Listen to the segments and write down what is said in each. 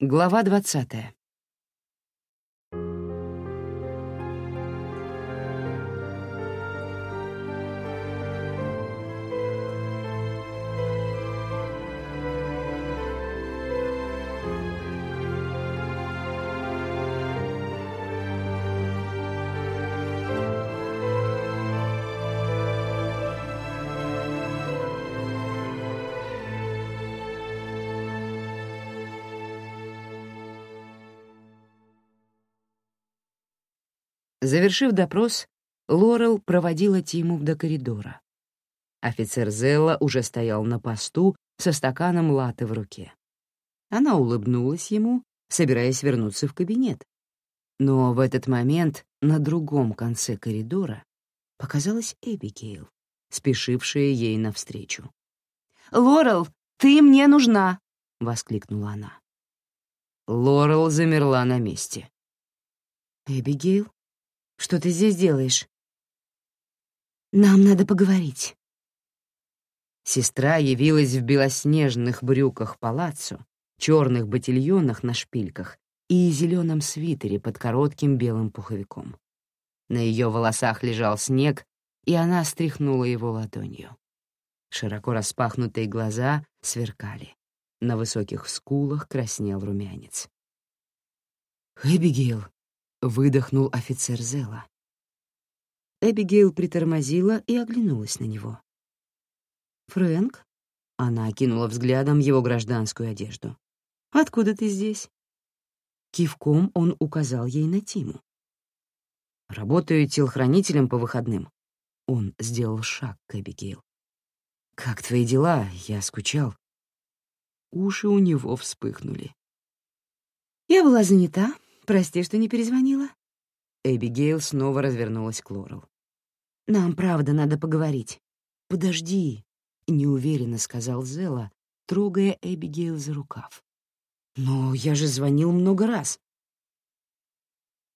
Глава двадцатая. Завершив допрос, Лорел проводила Тиму до коридора. Офицер Зелла уже стоял на посту со стаканом латы в руке. Она улыбнулась ему, собираясь вернуться в кабинет. Но в этот момент на другом конце коридора показалась Эбигейл, спешившая ей навстречу. «Лорел, ты мне нужна!» — воскликнула она. Лорел замерла на месте. «Эбигейл, что ты здесь делаешь?» «Нам надо поговорить». Сестра явилась в белоснежных брюках палаццо, черных ботильонах на шпильках и зеленом свитере под коротким белым пуховиком. На ее волосах лежал снег, и она стряхнула его ладонью. Широко распахнутые глаза сверкали. На высоких скулах краснел румянец. «Эбигейл, выдохнул офицер Зела. Эбигейл притормозила и оглянулась на него. «Фрэнк?» — она окинула взглядом его гражданскую одежду. «Откуда ты здесь?» Кивком он указал ей на Тиму. «Работаю телохранителем по выходным». Он сделал шаг к Эбигейл. «Как твои дела? Я скучал». Уши у него вспыхнули. «Я была занята», Прости, что не перезвонила. Эбигейл снова развернулась к Лорел. Нам правда надо поговорить. Подожди, неуверенно сказал Зела, трогая Эбигейл за рукав. Но я же звонил много раз.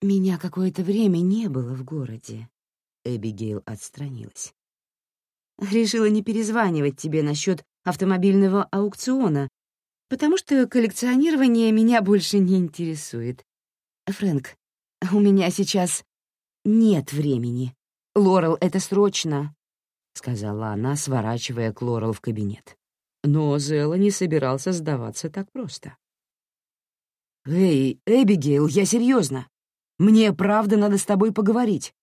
Меня какое-то время не было в городе. Эбигейл отстранилась. Решила не перезванивать тебе насчет автомобильного аукциона, потому что коллекционирование меня больше не интересует. «Фрэнк, у меня сейчас нет времени. Лорел, это срочно», — сказала она, сворачивая к Лорел в кабинет. Но Зелла не собирался сдаваться так просто. «Эй, Эбигейл, я серьезно. Мне правда надо с тобой поговорить.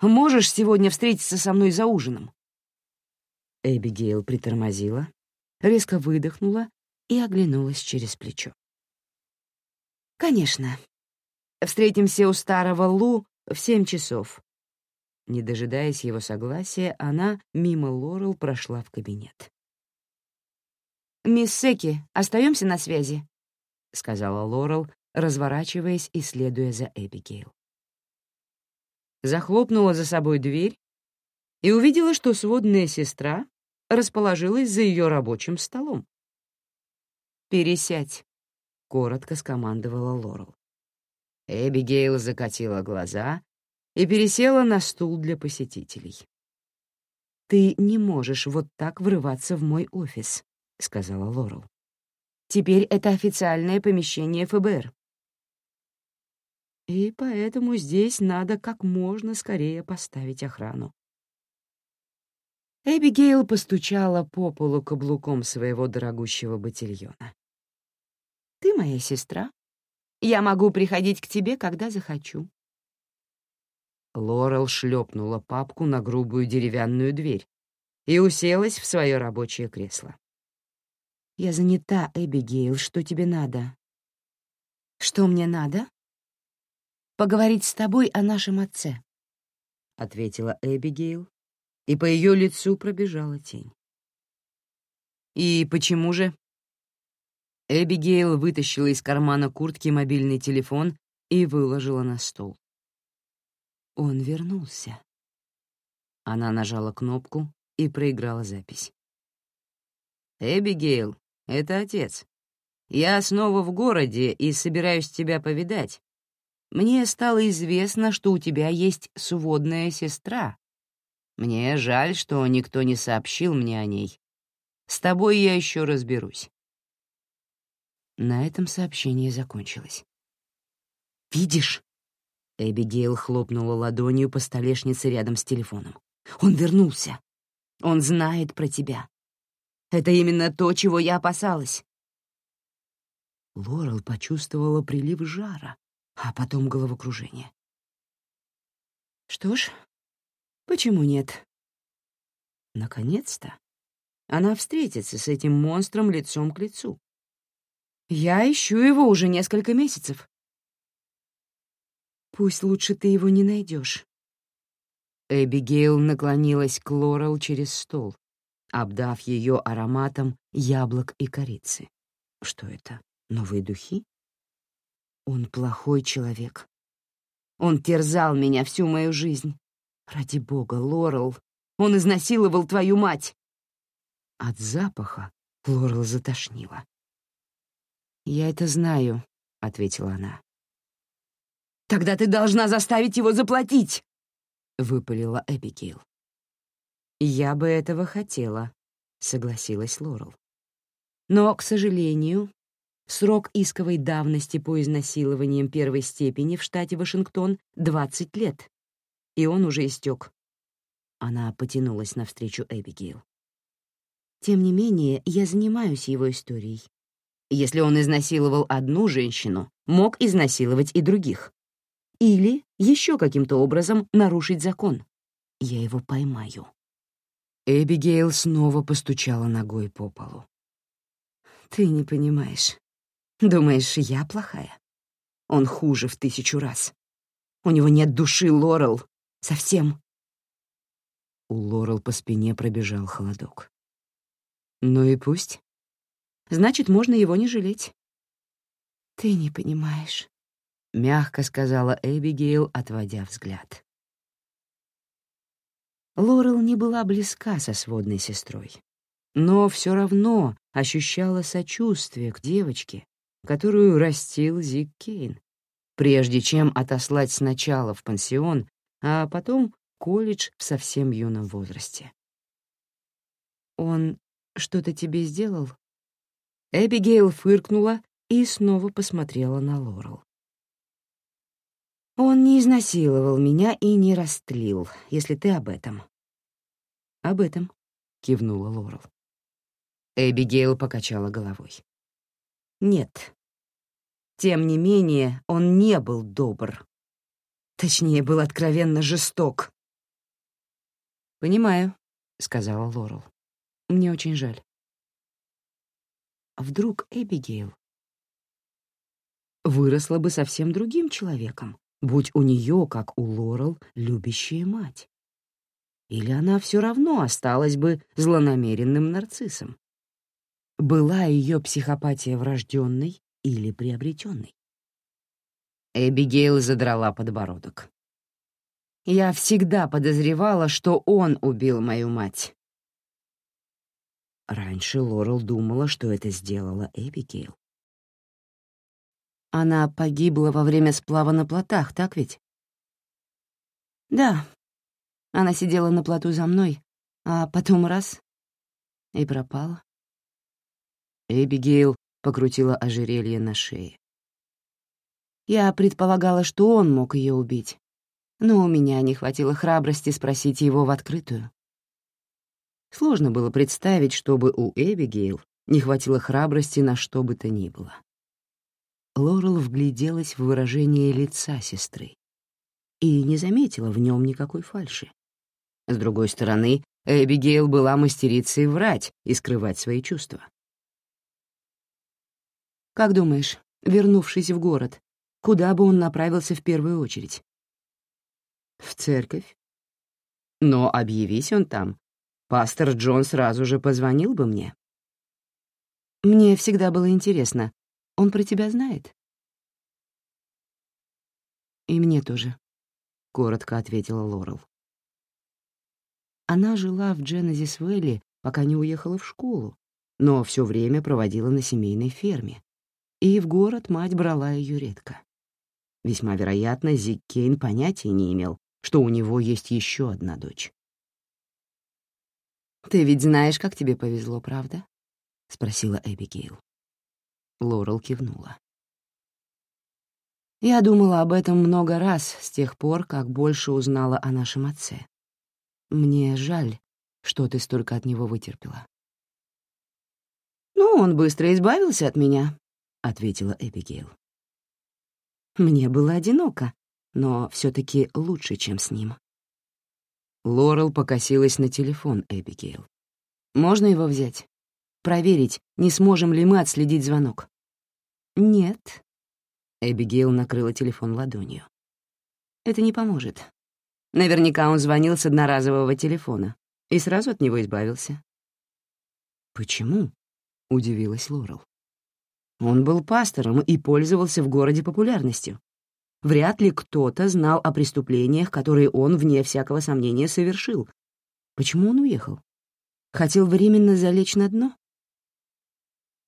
Можешь сегодня встретиться со мной за ужином?» Эбигейл притормозила, резко выдохнула и оглянулась через плечо. «Конечно, Встретимся у старого Лу в семь часов». Не дожидаясь его согласия, она мимо Лорел прошла в кабинет. «Мисс Секи, остаемся на связи», — сказала Лорел, разворачиваясь и следуя за Эбигейл. Захлопнула за собой дверь и увидела, что сводная сестра расположилась за ее рабочим столом. «Пересядь», — коротко скомандовала Лорел. Эбигейл закатила глаза и пересела на стул для посетителей. «Ты не можешь вот так врываться в мой офис», — сказала Лорел. «Теперь это официальное помещение ФБР. И поэтому здесь надо как можно скорее поставить охрану». Эбигейл постучала по полу каблуком своего дорогущего ботильона. «Ты моя сестра, я могу приходить к тебе, когда захочу». Лорел шлепнула папку на грубую деревянную дверь и уселась в свое рабочее кресло. «Я занята, Эбигейл. Что тебе надо?» «Что мне надо?» «Поговорить с тобой о нашем отце», — ответила Эбигейл, и по ее лицу пробежала тень. «И почему же?» Эбигейл вытащила из кармана куртки мобильный телефон и выложила на стол. Он вернулся. Она нажала кнопку и проиграла запись. «Эбигейл, это отец. Я снова в городе и собираюсь тебя повидать. Мне стало известно, что у тебя есть сводная сестра. Мне жаль, что никто не сообщил мне о ней. С тобой я еще разберусь. На этом сообщение закончилось. «Видишь?» Эбигейл хлопнула ладонью по столешнице рядом с телефоном. «Он вернулся. Он знает про тебя. Это именно то, чего я опасалась». Лорел почувствовала прилив жара, а потом головокружение. «Что ж, почему нет?» Наконец-то она встретится с этим монстром лицом к лицу. Я ищу его уже несколько месяцев. Пусть лучше ты его не найдешь. Эбигейл наклонилась к Лорел через стол, обдав ее ароматом яблок и корицы. Что это, новые духи? Он плохой человек. Он терзал меня всю мою жизнь. Ради бога, Лорел, он изнасиловал твою мать. От запаха Лорел затошнила. «Я это знаю», — ответила она. «Тогда ты должна заставить его заплатить!» — выпалила Эбигейл. «Я бы этого хотела», — согласилась Лорел. «Но, к сожалению, срок исковой давности по изнасилованиям первой степени в штате Вашингтон — 20 лет, и он уже истек». Она потянулась навстречу Эбигейл. «Тем не менее, я занимаюсь его историей. Если он изнасиловал одну женщину, мог изнасиловать и других. Или еще каким-то образом нарушить закон. Я его поймаю. Эбигейл снова постучала ногой по полу. «Ты не понимаешь. Думаешь, я плохая? Он хуже в тысячу раз. У него нет души, Лорел. Совсем». У Лорел по спине пробежал холодок. «Ну и пусть значит, можно его не жалеть. «Ты не понимаешь», — мягко сказала Эбигейл, отводя взгляд. Лорел не была близка со сводной сестрой, но все равно ощущала сочувствие к девочке, которую растил Зик Кейн, прежде чем отослать сначала в пансион, а потом колледж в совсем юном возрасте. «Он что-то тебе сделал?» Эбигейл фыркнула и снова посмотрела на Лорел. «Он не изнасиловал меня и не растлил, если ты об этом». «Об этом», — кивнула Лорел. Эбигейл покачала головой. «Нет. Тем не менее, он не был добр. Точнее, был откровенно жесток». «Понимаю», — сказала Лорел. «Мне очень жаль». Вдруг Эбигейл выросла бы совсем другим человеком, будь у нее, как у Лорел, любящая мать. Или она все равно осталась бы злонамеренным нарциссом. Была ее психопатия врожденной или приобретенной? Эбигейл задрала подбородок. «Я всегда подозревала, что он убил мою мать. Раньше Лорел думала, что это сделала Эбигейл. Она погибла во время сплава на плотах, так ведь? Да. Она сидела на плоту за мной, а потом раз — и пропала. Эбигейл покрутила ожерелье на шее. Я предполагала, что он мог ее убить, но у меня не хватило храбрости спросить его в открытую. Сложно было представить, чтобы у Эбигейл не хватило храбрости на что бы то ни было. Лорел вгляделась в выражение лица сестры и не заметила в нем никакой фальши. С другой стороны, Эбигейл была мастерицей врать и скрывать свои чувства. «Как думаешь, вернувшись в город, куда бы он направился в первую очередь?» «В церковь. Но объявись он там, пастор Джон сразу же позвонил бы мне. Мне всегда было интересно, он про тебя знает? И мне тоже, — коротко ответила Лорел. Она жила в Дженезис-Вэлли, пока не уехала в школу, но все время проводила на семейной ферме, и в город мать брала ее редко. Весьма вероятно, Зик Кейн понятия не имел, что у него есть еще одна дочь. «Ты ведь знаешь, как тебе повезло, правда?» — спросила Эбигейл. Лорел кивнула. Я думала об этом много раз с тех пор, как больше узнала о нашем отце. Мне жаль, что ты столько от него вытерпела. «Ну, он быстро избавился от меня», — ответила Эбигейл. Мне было одиноко, но все таки лучше, чем с ним. Лорел покосилась на телефон Эбигейл. «Можно его взять? Проверить, не сможем ли мы отследить звонок?» «Нет», Эбигейл накрыла телефон ладонью. «Это не поможет. Наверняка он звонил с одноразового телефона и сразу от него избавился». «Почему?» — удивилась Лорел. Он был пастором и пользовался в городе популярностью. Вряд ли кто-то знал о преступлениях, которые он, вне всякого сомнения, совершил. Почему он уехал? Хотел временно залечь на дно?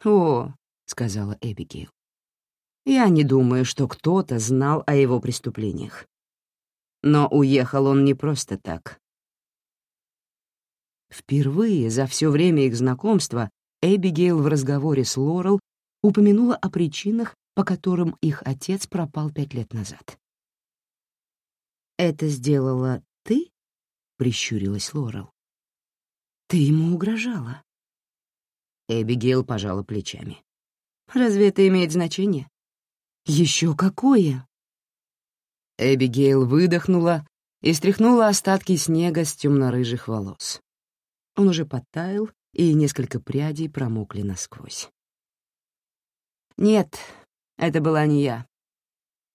«О», — сказала Эбигейл, я не думаю, что кто-то знал о его преступлениях. Но уехал он не просто так. Впервые за все время их знакомства Эбигейл в разговоре с Лорел упомянула о причинах, по которым их отец пропал пять лет назад. «Это сделала ты?» — прищурилась Лорел. «Ты ему угрожала». Эбигейл пожала плечами. «Разве это имеет значение? Еще какое? Эбигейл выдохнула и стряхнула остатки снега с темно-рыжих волос. Он уже подтаял, и несколько прядей промокли насквозь. Нет, это была не я.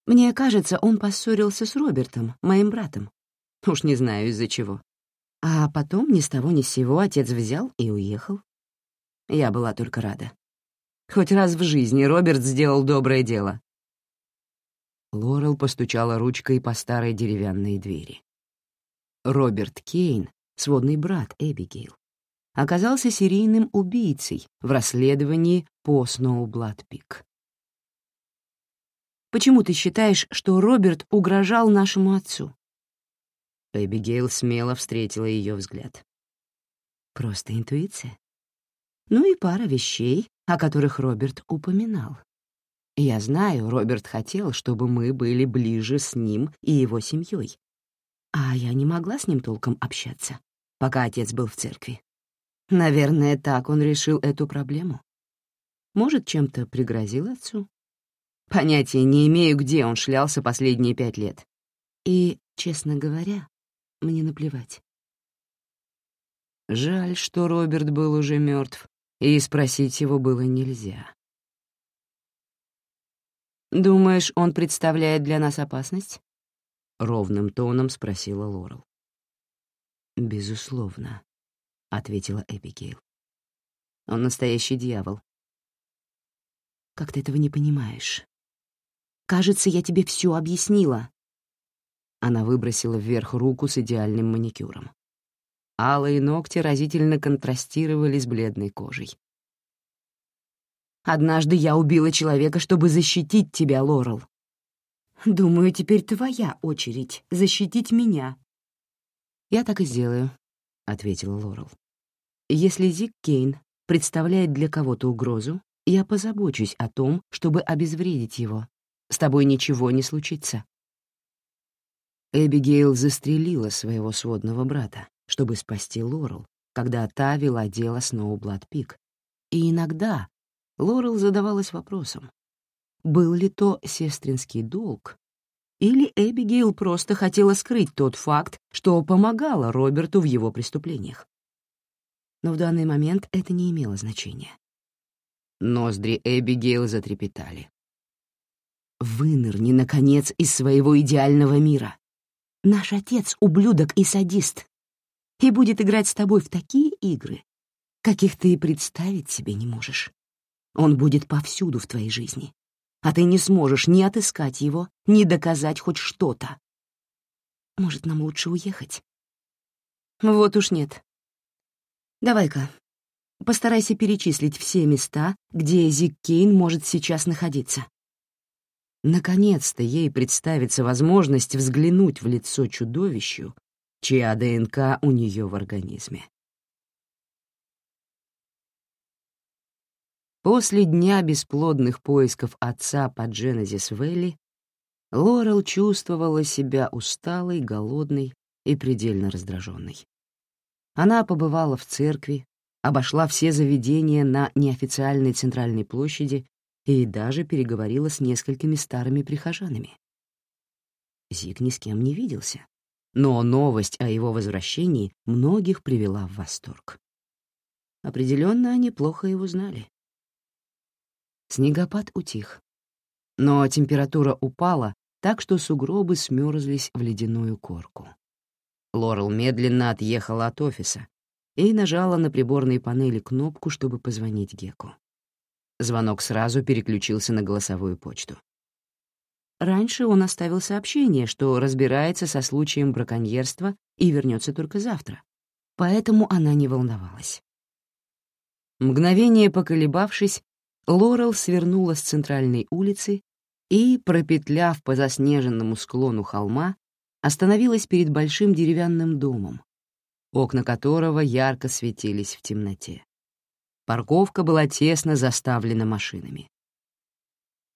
Мне кажется, он поссорился с Робертом, моим братом. Уж не знаю, из-за чего. А потом ни с того ни с сего отец взял и уехал. Я была только рада. Хоть раз в жизни Роберт сделал доброе дело. Лорел постучала ручкой по старой деревянной двери. Роберт Кейн, сводный брат Эбигейл, оказался серийным убийцей в расследовании по Сноублад-Пик. «Почему ты считаешь, что Роберт угрожал нашему отцу?» Эбигейл смело встретила ее взгляд. «Просто интуиция. Ну и пара вещей, о которых Роберт упоминал. Я знаю, Роберт хотел, чтобы мы были ближе с ним и его семьей. А я не могла с ним толком общаться, пока отец был в церкви. Наверное, так он решил эту проблему. Может, чем-то пригрозил отцу? Понятия не имею, где он шлялся последние пять лет. И, честно говоря, мне наплевать. Жаль, что Роберт был уже мертв, и спросить его было нельзя. «Думаешь, он представляет для нас опасность?» — ровным тоном спросила Лорел. «Безусловно», — ответила Эбигейл. «Он настоящий дьявол». «Как ты этого не понимаешь? Кажется, я тебе все объяснила». Она выбросила вверх руку с идеальным маникюром. Алые ногти разительно контрастировали с бледной кожей. Однажды я убила человека, чтобы защитить тебя, Лорел. Думаю, теперь твоя очередь защитить меня. Я так и сделаю, — ответила Лорел. Если Зик Кейн представляет для кого-то угрозу, я позабочусь о том, чтобы обезвредить его. С тобой ничего не случится. Эбигейл застрелила своего сводного брата, чтобы спасти Лорел, когда та вела дело Сноублад Пик. И иногда Лорел задавалась вопросом, был ли то сестринский долг, или Эбигейл просто хотела скрыть тот факт, что помогала Роберту в его преступлениях. Но в данный момент это не имело значения. Ноздри Эбигейл затрепетали. «Вынырни, наконец, из своего идеального мира. Наш отец — ублюдок и садист, и будет играть с тобой в такие игры, каких ты и представить себе не можешь. Он будет повсюду в твоей жизни, а ты не сможешь ни отыскать его, ни доказать хоть что-то. Может, нам лучше уехать? Вот уж нет. Давай-ка, постарайся перечислить все места, где Зик Кейн может сейчас находиться. Наконец-то ей представится возможность взглянуть в лицо чудовищу, чья ДНК у нее в организме. После дня бесплодных поисков отца по Дженезис Вэлли Лорел чувствовала себя усталой, голодной и предельно раздраженной. Она побывала в церкви, обошла все заведения на неофициальной центральной площади и даже переговорила с несколькими старыми прихожанами. Зиг ни с кем не виделся, но новость о его возвращении многих привела в восторг. Определенно, они плохо его знали. Снегопад утих, но температура упала, так что сугробы смерзлись в ледяную корку. Лорел медленно отъехала от офиса и нажала на приборной панели кнопку, чтобы позвонить Геку. Звонок сразу переключился на голосовую почту. Раньше он оставил сообщение, что разбирается со случаем браконьерства и вернется только завтра, поэтому она не волновалась. Мгновение поколебавшись, Лорел свернула с центральной улицы и, пропетляв по заснеженному склону холма, остановилась перед большим деревянным домом, окна которого ярко светились в темноте. Парковка была тесно заставлена машинами.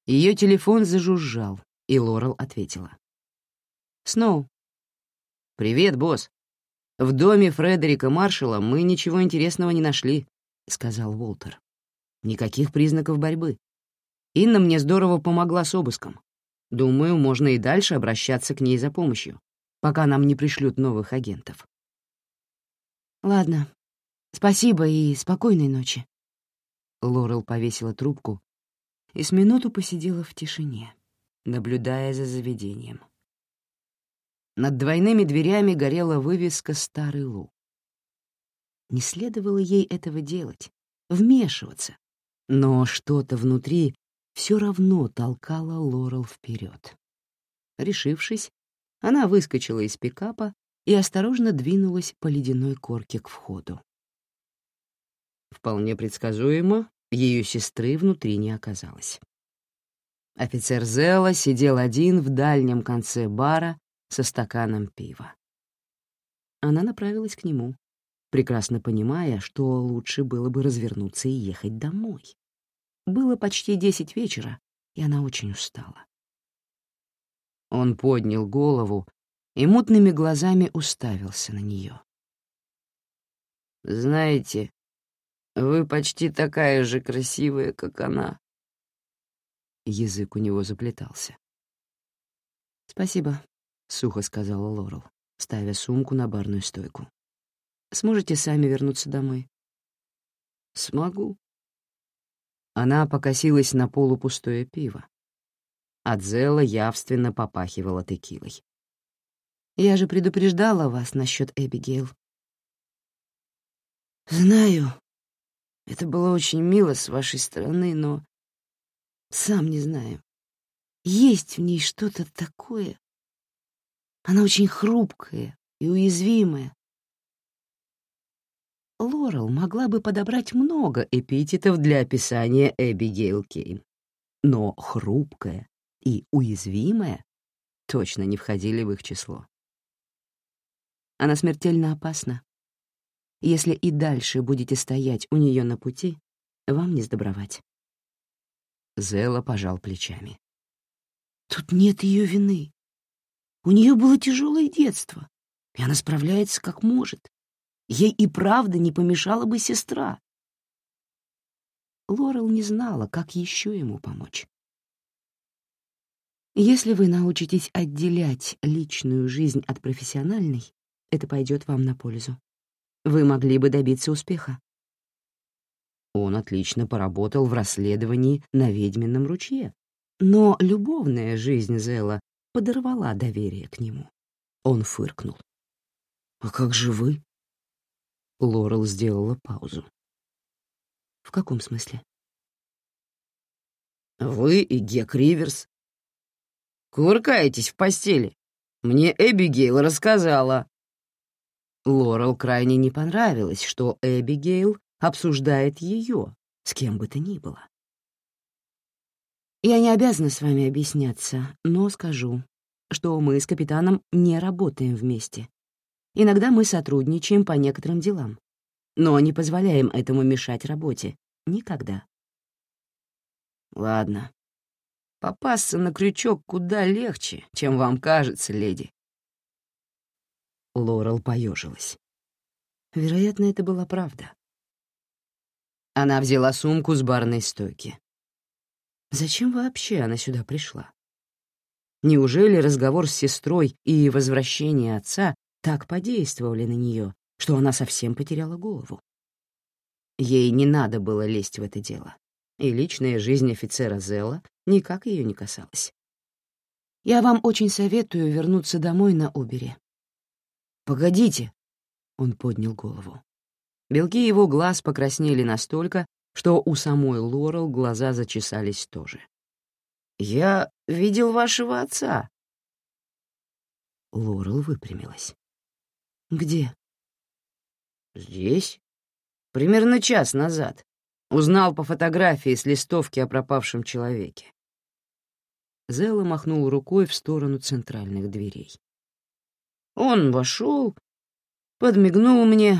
Ее телефон зажужжал, и Лорел ответила. «Сноу». «Привет, босс. В доме Фредерика Маршалла мы ничего интересного не нашли», — сказал Уолтер. «Никаких признаков борьбы. Инна мне здорово помогла с обыском. Думаю, можно и дальше обращаться к ней за помощью, пока нам не пришлют новых агентов». «Ладно. Спасибо и спокойной ночи». Лорел повесила трубку и с минуту посидела в тишине наблюдая за заведением. Над двойными дверями горела вывеска «Старый Лу». Не следовало ей этого делать, вмешиваться, но что-то внутри все равно толкало Лорел вперед. Решившись, она выскочила из пикапа и осторожно двинулась по ледяной корке к входу. Вполне предсказуемо, ее сестры внутри не оказалось. Офицер Зела сидел один в дальнем конце бара со стаканом пива. Она направилась к нему, прекрасно понимая, что лучше было бы развернуться и ехать домой. Было почти десять вечера, и она очень устала. Он поднял голову и мутными глазами уставился на нее. «Знаете, вы почти такая же красивая, как она», Язык у него заплетался. «Спасибо», — сухо сказала Лорел, ставя сумку на барную стойку. «Сможете сами вернуться домой?» «Смогу». Она покосилась на полупустое пиво. От Зела явственно попахивала текилой. «Я же предупреждала вас насчет Эбигейл». «Знаю. Это было очень мило с вашей стороны, но сам не знаю. Есть в ней что-то такое. Она очень хрупкая и уязвимая. Лорел могла бы подобрать много эпитетов для описания Эбигейл Кейн. Но хрупкая и уязвимая точно не входили в их число. Она смертельно опасна. Если и дальше будете стоять у нее на пути, вам не сдобровать. Зела пожал плечами. Тут нет ее вины. У нее было тяжелое детство, и она справляется как может. Ей и правда не помешала бы сестра. Лорел не знала, как еще ему помочь. Если вы научитесь отделять личную жизнь от профессиональной, это пойдет вам на пользу. Вы могли бы добиться успеха. Он отлично поработал в расследовании на ведьмином ручье. Но любовная жизнь Зела подорвала доверие к нему. Он фыркнул. «А как же вы?» Лорел сделала паузу. «В каком смысле?» «Вы и Гек Риверс. Кувыркаетесь в постели. Мне Эбигейл рассказала». Лорел крайне не понравилось, что Эбигейл обсуждает ее, с кем бы то ни было. Я не обязана с вами объясняться, но скажу, что мы с капитаном не работаем вместе. Иногда мы сотрудничаем по некоторым делам, но не позволяем этому мешать работе. Никогда. Ладно. Попасться на крючок куда легче, чем вам кажется, леди. Лорел поежилась. Вероятно, это была правда. Она взяла сумку с барной стойки. Зачем вообще она сюда пришла? Неужели разговор с сестрой и возвращение отца так подействовали на нее, что она совсем потеряла голову? Ей не надо было лезть в это дело, и личная жизнь офицера Зелла никак ее не касалась. «Я вам очень советую вернуться домой на Убере». «Погодите», — он поднял голову. Белки его глаз покраснели настолько, что у самой Лорел глаза зачесались тоже. «Я видел вашего отца». Лорел выпрямилась. «Где?» «Здесь. Примерно час назад. Узнал по фотографии с листовки о пропавшем человеке». Зелла махнул рукой в сторону центральных дверей. Он вошел, подмигнул мне,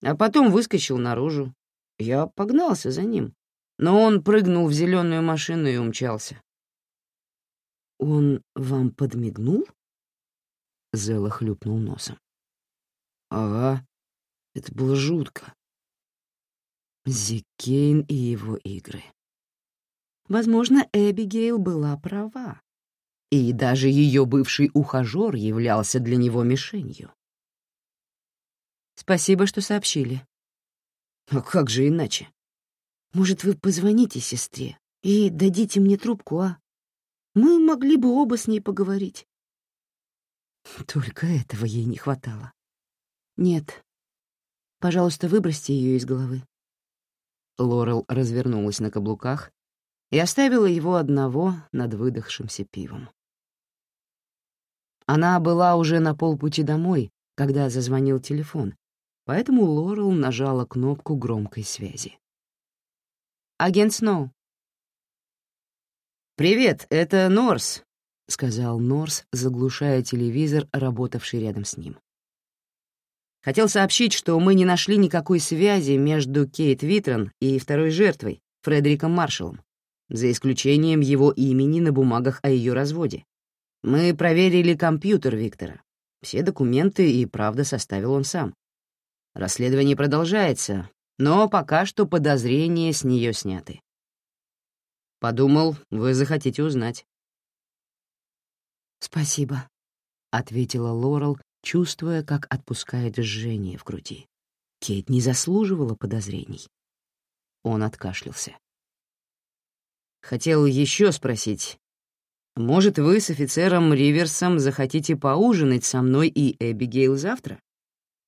а потом выскочил наружу. Я погнался за ним, но он прыгнул в зеленую машину и умчался. «Он вам подмигнул?» Зела хлюпнул носом. «Ага, это было жутко». Зикейн и его игры. Возможно, Эбигейл была права, и даже ее бывший ухажер являлся для него мишенью. «Спасибо, что сообщили». «А как же иначе?» «Может, вы позвоните сестре и дадите мне трубку, а?» Мы могли бы оба с ней поговорить. Только этого ей не хватало. Нет. Пожалуйста, выбросьте ее из головы. Лорел развернулась на каблуках и оставила его одного над выдохшимся пивом. Она была уже на полпути домой, когда зазвонил телефон, поэтому Лорел нажала кнопку громкой связи. «Агент Сноу, «Привет, это Норс», — сказал Норс, заглушая телевизор, работавший рядом с ним. Хотел сообщить, что мы не нашли никакой связи между Кейт Витрон и второй жертвой, Фредериком Маршалом, за исключением его имени на бумагах о ее разводе. Мы проверили компьютер Виктора. Все документы и правда составил он сам. Расследование продолжается, но пока что подозрения с нее сняты. Подумал, вы захотите узнать. «Спасибо», — ответила Лорел, чувствуя, как отпускает жжение в груди. Кейт не заслуживала подозрений. Он откашлялся. Хотел еще спросить. Может, вы с офицером Риверсом захотите поужинать со мной и Эбигейл завтра?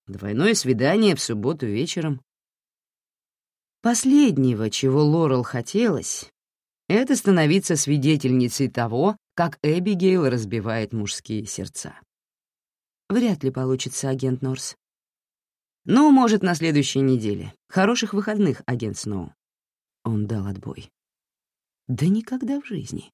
Двойное свидание в субботу вечером. Последнего, чего Лорел хотелось, это становиться свидетельницей того, как Эбигейл разбивает мужские сердца. Вряд ли получится, агент Норс. Ну, может, на следующей неделе. Хороших выходных, агент Сноу. Он дал отбой. Да никогда в жизни.